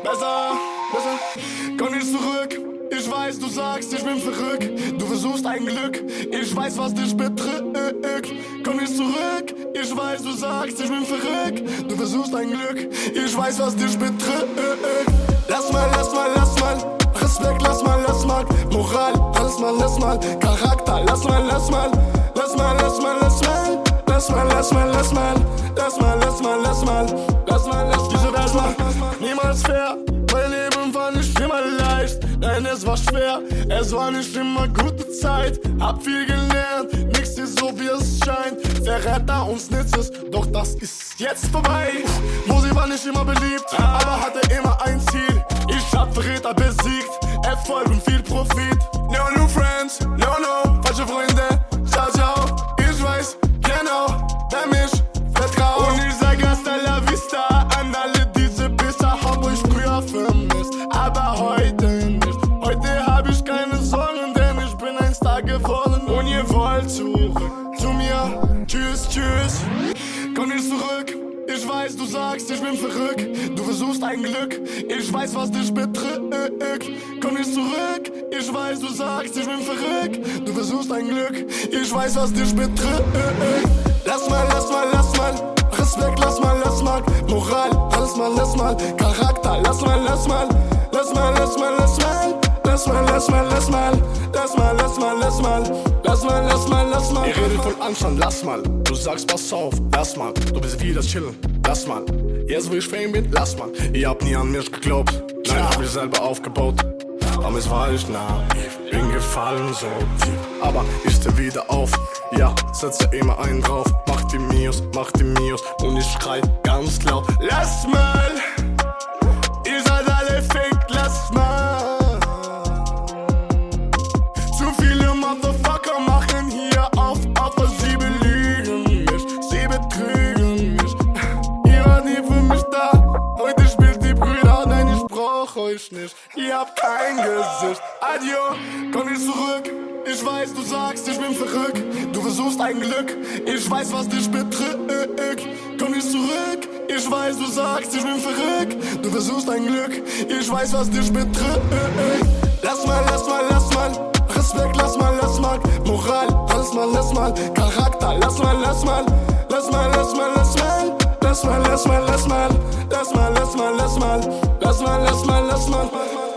Besser, besser, komm nicht zurück. Ich weiß, du sagst, ich bin verrückt. Du versuchst ein Glück. Ich weiß, was dich betrügt. Komm nicht zurück. Ich weiß, du sagst, ich bin verrückt. Du versuchst ein Glück. Ich weiß, was dich betrügt. Lass mal, lass mal, lass mal. Respekt, lass mal, lass mal. Moral, lass mal, lass mal. Charakter, lass mal, lass mal. Lass mal, lass mal. Es war nicht immer gute Zeit. Hab viel gelernt. Nichts ist so, wie es scheint. Verräter uns ist. Doch das ist jetzt vorbei. Musik war nicht immer beliebt. Aber hatte immer ein Ziel. Ich hab Verräter besiegt. Erfolg und viel Profit. Zurück zu mir. Tschüss, tschüss. Komm nicht zurück. Ich weiß, du sagst, ich bin verrückt. Du versuchst ein Glück. Ich weiß, was dich bedrückt. Komm nicht zurück. Ich weiß, du sagst, ich bin verrückt. Du versuchst ein Glück. Ich weiß, was dich bedrückt. Lass mal, lass mal, lass mal. Respekt, lass mal, lass mal. Moral, lass mal, lass mal. Charakter, lass mal, lass mal. Lass mal, lass mal, lass mal. Lass mal, lass mal, lass mal. Redet von Anstand, lass mal. Du sagst, pass auf, lass mal. Du bist wieder chillen, lass mal. Jetzt, wo ich fame bin, lass mal. Ihr habt nie an mich geglaubt. Nein, hab ich selber aufgebaut. Aber es war ich nah, bin gefallen so tief. Aber ich steh wieder auf, ja, setze immer einen drauf. Mach die Mios, mach die Mios und ich schrei ganz laut. Lass mal. Ich brauch euch nicht. Ihr habt kein Gesicht. Adio, komm nicht zurück. Ich weiß, du sagst, ich bin verrückt. Du versuchst ein Glück. Ich weiß, was dich bedrückt. Komm nicht zurück. Ich weiß, du sagst, ich bin verrückt. Du versuchst ein Glück. Ich weiß, was dich bedrückt. Lass mal, lass mal, lass mal. Respekt, lass mal, lass mal. Moral, lass mal, lass mal. Charakter, lass mal. Lass mal, Lass mal, lass mal, lass